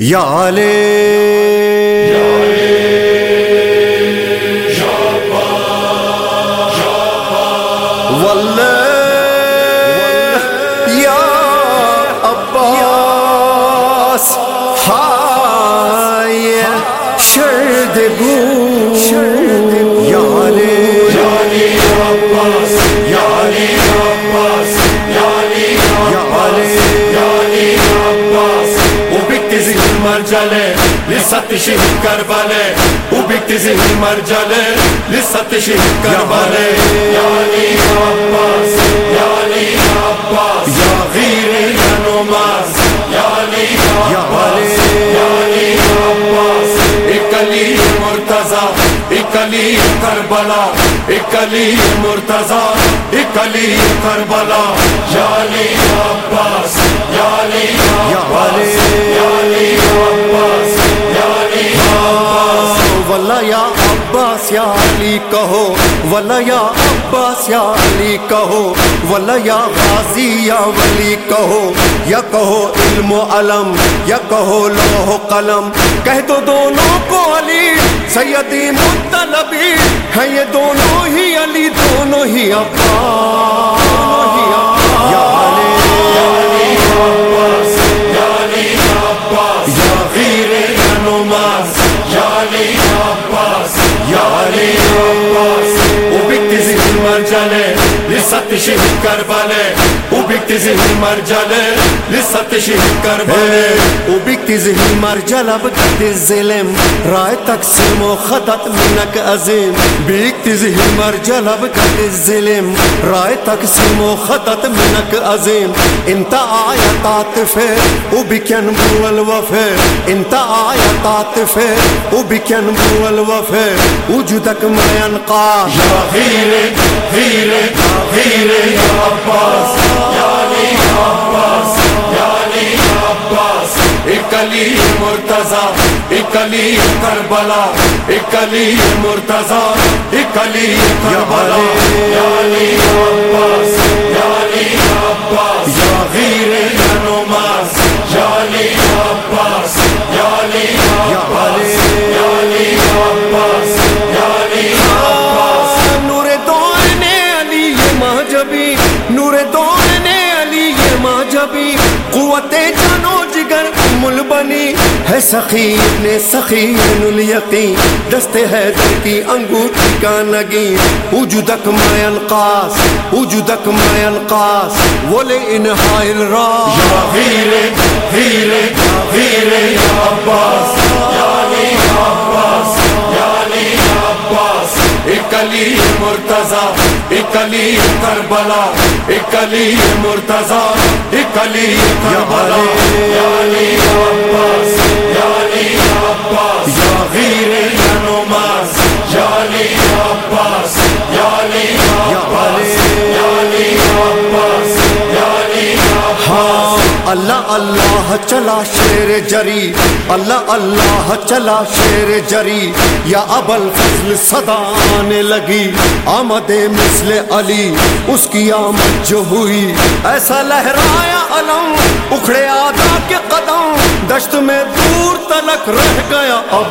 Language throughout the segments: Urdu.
يا علي. يا علي والله مرجله لست شهید کربله او بیکتی زهی مرجله لست شهید کربله یا علی عباس، یا علی عباس، یا غیر یا نماز یا علی عباس، یا علی عباس۔ اکلی مرتضی اکلی کربلا اکلی مرتضی اکلی کربلا۔ یا علی عباس، یا یا علی کہو ولا یا عباس یا علی کہو ولا یا غازی یا ولی کہو، یا کہو علم و علم، یا کہو لوح و قلم۔ کہہ دو دونوں کو علی، سیدی مطلبی۔ ہے یہ دونوں ہی علی، دونوں ہی عباس دونوں ہی عباس یا علی شہید شهید مرجله لست شهید کربله او بیکتی مر جلب کت ظلم رائے تقسیم و خطت منک عظیم بیکتی مر جلب کت ظلم رائے تقسیم و خطت منک عظیم انت آیتات فیر او بکن بو الوفیر انت آیتات فیر او بکن بو الوفیر وجودک مین قاش یا غیر غیر غیر یا عباس یا اکلی مرتضی، اکلی کربلا، اکلی مرتضی، اکلی کربلا. یا علی عباس، یا علی عباس. یا غیر نماز یا علی عباس. یا علی عباس، یا علی عباس. یا علی عباس. نور دور نے علی یہ مہجبی، نور دور نے علی یہ مہجبی، قوت مل بنی ہے سخی نے سخی الیقین دست ہے کی انگوٹھی کا نگی وجودک ما القاس، وجودک ما القاس ولے انہائی الراس۔ یا غیر غیر غیر یا عباس یا عباس۔ یا علی عباس۔ اکلی مرتضی اکلی کربلا اکلی مرتضی اکلی کربلا. یا علی عباس اللہ چلا شیر جری، اللہ اللہ چلا شیر جری۔ یا ابل فضل صدا آنے لگی، آمد مثل علی۔ اس کی آمد جو ہوئی۔ ایسا لہرایا علم، اکھڑے آدھا کے قدم۔ دشت میں دور تلک رہ گیا ابا۔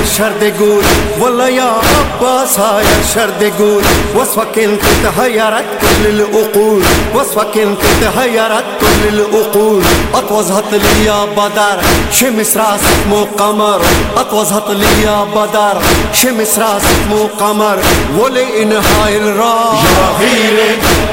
عباس ہائے شرد گول واللہ عباس ہائے شرد گول وصفکن تتحیرت كل العقول وصفكن تتحيرت كل العقول اطوزت لي يا بدر شمس راسك مو قمر. اطوزت لي يا بدر شمس راسك مو Qamar. ولانهاء الراس Ya hile,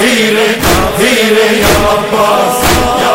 hile, hile ya Abbas Ya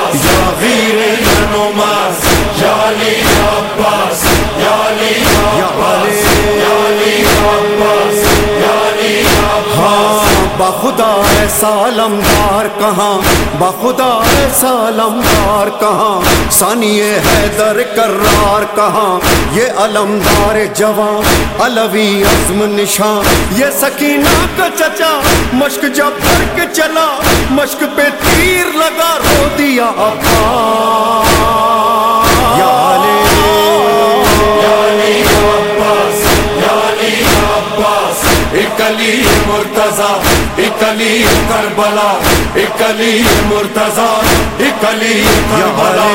بخدا ایسا لمدار کہاں؟ بخدا ایسا لمدار کہاں؟ ثانی حیدر کرار کہاں؟ یہ علمدار جوان، علوی عزم نشان۔ یہ سکینہ کا چچا، مشک جب کر کے چلا۔ مشک پہ تیر لگا رو دیا ابا یا علی علی مرتضی۔ ایک علی کربلا ایک علی مرتضی ایک علی کربلا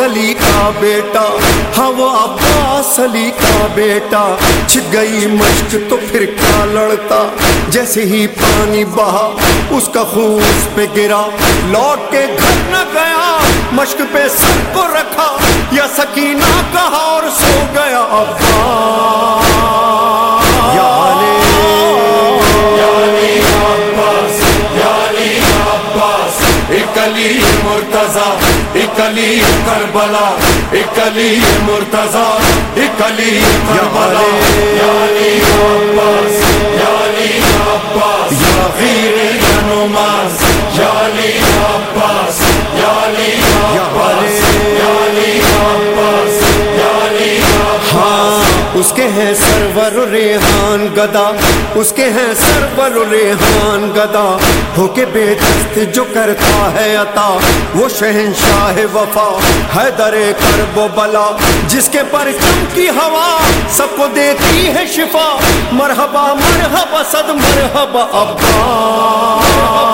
علی کا بیٹا ہاں وہ عباس علی کا بیٹا چھک گئی مشک تو پھر کیا لڑتا جیسے ہی پانی بہا اس کا خون اس پہ گرا لوٹ کے گھر نہ گیا مشک پہ سر کو رکھا یا سکینہ کہا اور سو گیا ابا ایک علی مرتضی ایک علی کربلا ایک علی مرتضی ایک علی کربلا یا علی عباس یا علی عباس یا غیر جنماز یا علی عباس اس کے ہیں سرور ریحان گدا، اس کے ہیں سرور ریحان گدا۔ ہو کے بے دست جو کرتا ہے عطا، وہ شہنشاہ وفا ہے در کرب و بلا۔ جس کے پرچم کی ہوا، سب کو دیتی ہے شفا۔ مرحبا مرحبا، صد مرحبا، ابا۔